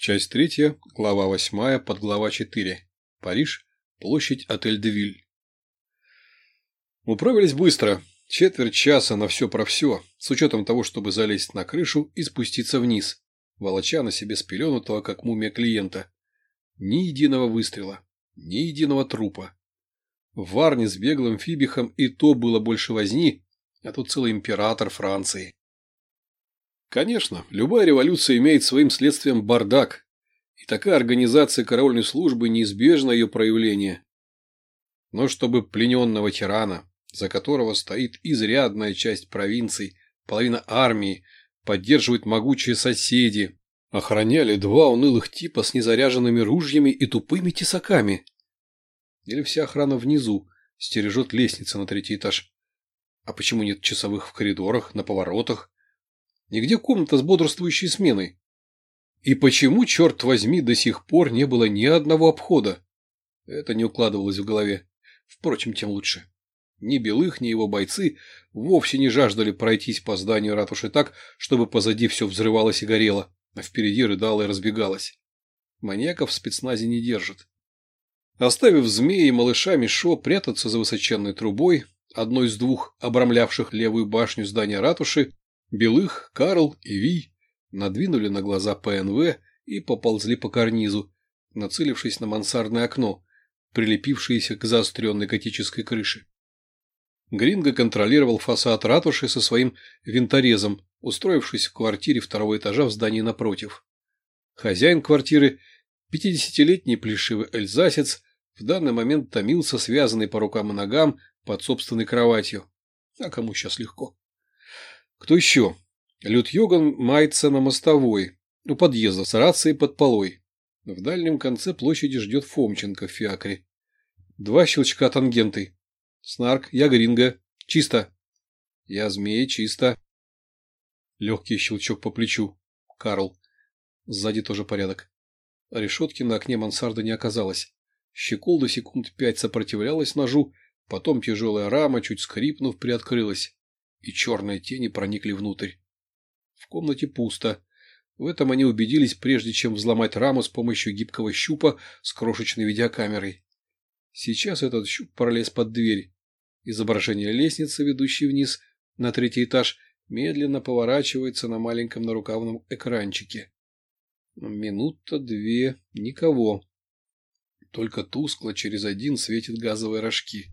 Часть третья, глава восьмая, подглава четыре. Париж, площадь Отель-де-Виль. Управились быстро. Четверть часа на все про все, с учетом того, чтобы залезть на крышу и спуститься вниз, волоча на себе спеленутого, как мумия клиента. Ни единого выстрела, ни единого трупа. В Варне с беглым фибихом и то было больше возни, а тут целый император Франции. Конечно, любая революция имеет своим следствием бардак, и такая организация караульной службы неизбежно ее проявление. Но чтобы плененного тирана, за которого стоит изрядная часть провинций, половина армии, поддерживают могучие соседи, охраняли два унылых типа с незаряженными ружьями и тупыми тесаками. Или вся охрана внизу стережет лестница на третий этаж. А почему нет часовых в коридорах, на поворотах? Нигде комната с бодрствующей сменой. И почему, черт возьми, до сих пор не было ни одного обхода? Это не укладывалось в голове. Впрочем, тем лучше. Ни Белых, ни его бойцы вовсе не жаждали пройтись по зданию ратуши так, чтобы позади все взрывалось и горело, а впереди рыдало и разбегалось. Маньяков в спецназе не держит. Оставив змеи и малыша Мишо прятаться за высоченной трубой, одной из двух обрамлявших левую башню здания ратуши, Белых, Карл и Ви надвинули на глаза ПНВ и поползли по карнизу, нацелившись на мансардное окно, прилепившееся к заостренной готической крыше. Гринго контролировал фасад ратуши со своим винторезом, устроившись в квартире второго этажа в здании напротив. Хозяин квартиры, пятидесятилетний плешивый эльзасец, в данный момент томился, связанный по рукам и ногам, под собственной кроватью. А кому сейчас легко? Кто еще? Люд Йоган мается на мостовой, у подъезда с рацией под полой. В дальнем конце площади ждет Фомченко в фиакре. Два щелчка тангенты. Снарк, я гринго. Чисто. Я змея, чисто. Легкий щелчок по плечу. Карл. Сзади тоже порядок. Решетки на окне мансарды не оказалось. Щеколда секунд пять сопротивлялась ножу, потом тяжелая рама, чуть скрипнув, приоткрылась и черные тени проникли внутрь. В комнате пусто. В этом они убедились, прежде чем взломать раму с помощью гибкого щупа с крошечной видеокамерой. Сейчас этот щуп пролез под дверь. Изображение лестницы, ведущей вниз на третий этаж, медленно поворачивается на маленьком нарукавном экранчике. Минута-две, никого. Только тускло через один светят газовые рожки.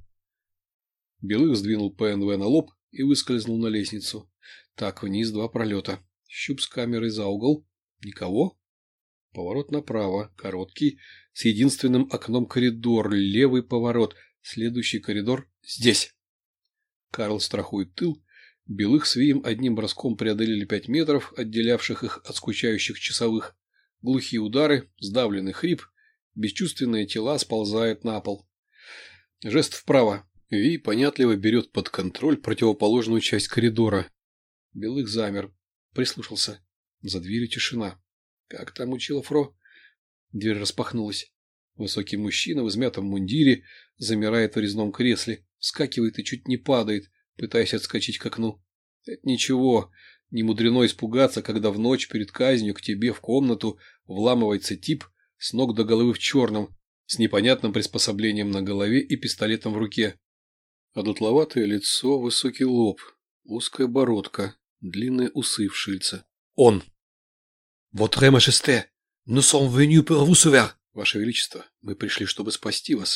Белых сдвинул ПНВ на лоб и выскользнул на лестницу. Так, вниз два пролета. Щуп с камерой за угол. Никого. Поворот направо, короткий, с единственным окном коридор, левый поворот, следующий коридор здесь. Карл страхует тыл. Белых с Вием одним броском преодолели пять метров, отделявших их от скучающих часовых. Глухие удары, сдавленный хрип, бесчувственные тела сползают на пол. Жест вправо. Ви понятливо берет под контроль противоположную часть коридора. Белых замер, прислушался. За дверью тишина. Как там учила Фро? Дверь распахнулась. Высокий мужчина в измятом мундире замирает в резном кресле, вскакивает и чуть не падает, пытаясь отскочить к окну. Это ничего, не мудрено испугаться, когда в ночь перед казнью к тебе в комнату вламывается тип с ног до головы в черном, с непонятным приспособлением на голове и пистолетом в руке. Одутловатое лицо, высокий лоб, узкая бородка, длинные усы в шильце. Он. «Votre Majesté, nous sommes venus pour vous sauver!» «Ваше Величество, мы пришли, чтобы спасти вас.